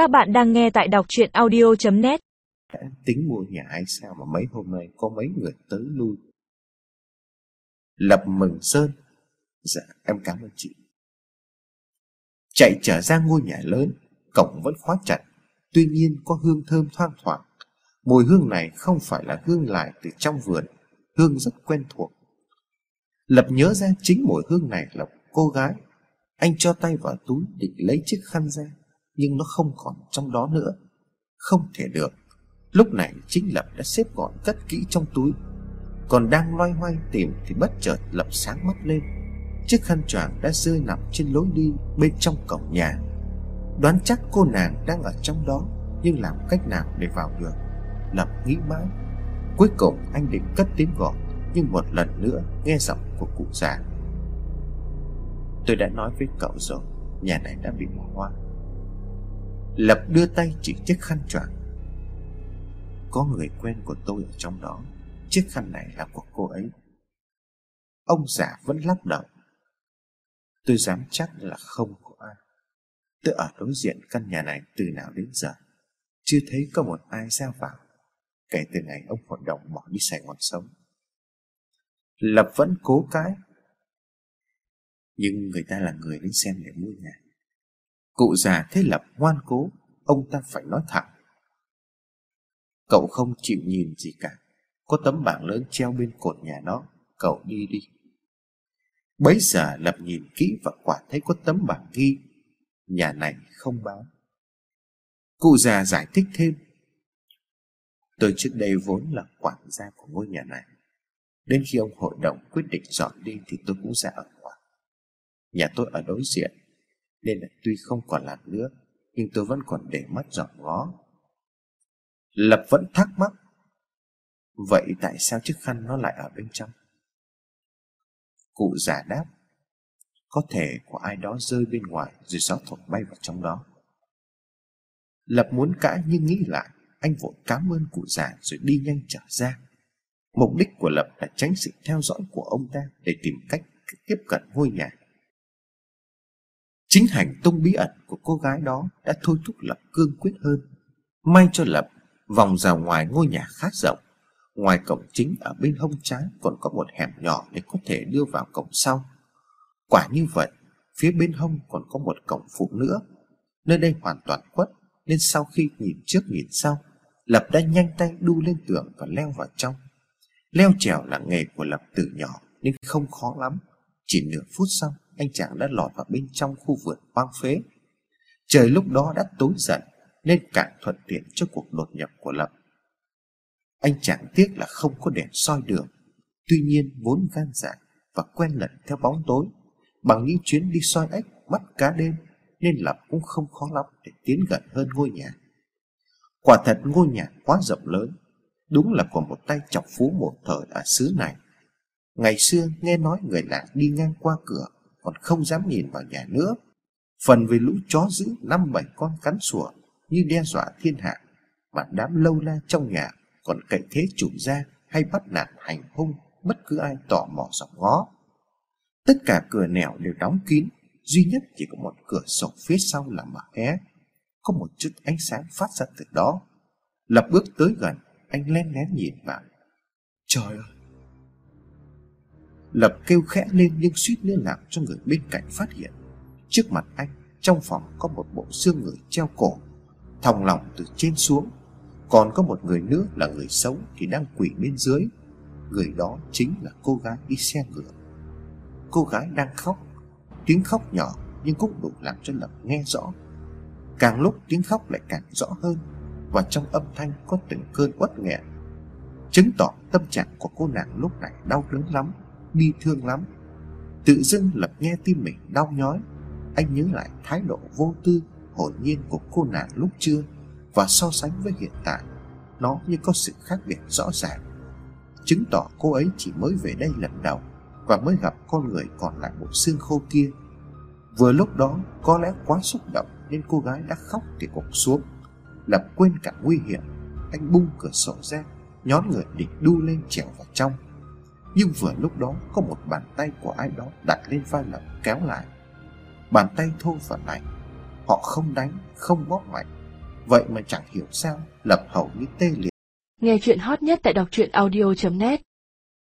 Các bạn đang nghe tại đọc chuyện audio.net tính mua nhà hay sao mà mấy hôm nay có mấy người tới lui? Lập mừng sơn. Dạ em cảm ơn chị. Chạy trở ra ngôi nhà lớn, cổng vẫn khóa chặt. Tuy nhiên có hương thơm thoang thoảng. Mùi hương này không phải là hương lại từ trong vườn, hương rất quen thuộc. Lập nhớ ra chính mùi hương này là cô gái. Anh cho tay vào túi định lấy chiếc khăn ra nhưng nó không còn trong đó nữa. Không thể được. Lúc này chính Lập đã xếp gọn cất kỹ trong túi. Còn đang loay hoay tìm Thì bất chợt Lập sáng mắt lên. Chiếc khăn choàng đã rơi nằm trên lối đi Bên trong cổng nhà. Đoán chắc cô nàng đang ở trong đó, Nhưng làm cách nào để vào được? Lập nghĩ mãi. Cuối cùng anh định cất tiếng gọi, Nhưng một lần nữa nghe giọng của cụ già. Tôi đã nói với cậu rồi, Nhà này đã bị bỏ hoang. Lập đưa tay chỉ chiếc khăn choàng. Có người quen của tôi ở trong đó, Chiếc khăn này là của cô ấy. Ông già vẫn lắc đầu. Tôi dám chắc là không có ai. Tôi ở đối diện căn nhà này từ nào đến giờ, Chưa thấy có một ai ra vào, Kể từ ngày ông hội đồng bỏ đi Sài Gòn sống. Lập vẫn cố cái. Nhưng người ta là người đến xem để mua nhà. Cụ già thế Lập ngoan cố, Ông ta phải nói thẳng. Cậu không chịu nhìn gì cả. Có tấm bảng lớn treo bên cột nhà nó, Cậu đi đi. Bấy giờ Lập nhìn kỹ và quả thấy có tấm bảng ghi, Nhà này không bán Cụ già giải thích thêm. Tôi trước đây vốn là quản gia của ngôi nhà này. Đến khi ông hội đồng quyết định dọn đi Thì tôi cũng ra ở ngoài. Nhà tôi ở đối diện. Nên là tuy không còn làm nữa Nhưng tôi vẫn còn để mắt dọn ngó. Lập vẫn thắc mắc, Vậy tại sao chiếc khăn nó lại ở bên trong? Cụ già đáp, Có thể của ai đó rơi bên ngoài Rồi gió thổi bay vào trong đó. Lập muốn cãi nhưng nghĩ lại, Anh vội cảm ơn cụ già rồi đi nhanh trở ra. Mục đích của Lập là tránh sự theo dõi của ông ta Để tìm cách tiếp cận ngôi nhà. Chính hành tung bí ẩn của cô gái đó Đã thôi thúc Lập cương quyết hơn. May cho Lập, Vòng ra ngoài ngôi nhà khá rộng. Ngoài cổng chính ở bên hông trái Còn có một hẻm nhỏ để có thể đưa vào cổng sau. Quả như vậy, Phía bên hông còn có một cổng phụ nữa. Nơi đây hoàn toàn khuất, Nên sau khi nhìn trước nhìn sau, Lập đã nhanh tay đu lên tường và leo vào trong. Leo trèo là nghề của Lập từ nhỏ, Nên không khó lắm. Chỉ nửa phút sau anh chàng đã lọt vào bên trong khu vườn hoang phế Trời lúc đó đã tối dần nên càng thuận tiện cho cuộc đột nhập của Lập. Anh chàng tiếc là không có đèn soi đường, tuy nhiên vốn gan dạ và quen lẩn theo bóng tối, bằng những chuyến đi soi ếch bắt cá đêm nên Lập cũng không khó lắm để tiến gần hơn ngôi nhà. Quả thật ngôi nhà quá rộng lớn, đúng là của một tay chọc phú một thời ở xứ này. Ngày xưa nghe nói người lạ đi ngang qua cửa còn không dám nhìn vào nhà nữa. Phần vì lũ chó giữ năm bảy con cắn sủa như đe dọa thiên hạ, mà đám lâu la trong nhà còn cậy thế chủ gia hay bắt nạt hành hung bất cứ ai tò mò dọc ngó. Tất cả cửa nẻo đều đóng kín, duy nhất chỉ có một cửa sổ phía sau là mở hé. Có một chút ánh sáng phát ra từ đó. Lập bước tới gần, anh len lén nhìn vào. Trời ơi! Lập kêu khẽ lên nhưng suýt nữa làm cho người bên cạnh phát hiện. Trước mặt anh, trong phòng có một bộ xương người treo cổ, thòng lòng từ trên xuống. Còn có một người nữa là người sống thì đang quỳ bên dưới. Người đó chính là cô gái đi xe ngựa. Cô gái đang khóc. Tiếng khóc nhỏ nhưng cũng đủ làm cho lập nghe rõ. Càng lúc tiếng khóc lại càng rõ hơn và trong âm thanh có từng cơn uất nghẹn, chứng tỏ tâm trạng của cô nàng lúc này đau đớn lắm bi thương lắm tự dưng lập nghe tim mình đau nhói anh nhớ lại thái độ vô tư hồn nhiên của cô nàng lúc trưa và so sánh với hiện tại, nó như có sự khác biệt rõ ràng. Chứng tỏ cô ấy chỉ mới về đây lần đầu và mới gặp con người còn lại bộ xương khô kia. Vừa lúc đó, có lẽ quá xúc động nên cô gái đã khóc thì cục xuống. Lập quên cả nguy hiểm, anh bung cửa sổ ra, nhón người định đu lên trèo vào trong. Nhưng vừa lúc đó có một bàn tay của ai đó đặt lên vai Lập kéo lại. Bàn tay thô và lạnh Họ không đánh, không bóp mạnh. Vậy mà chẳng hiểu sao Lập hầu như tê liệt. Nghe chuyện hot nhất tại đọc truyện audio.net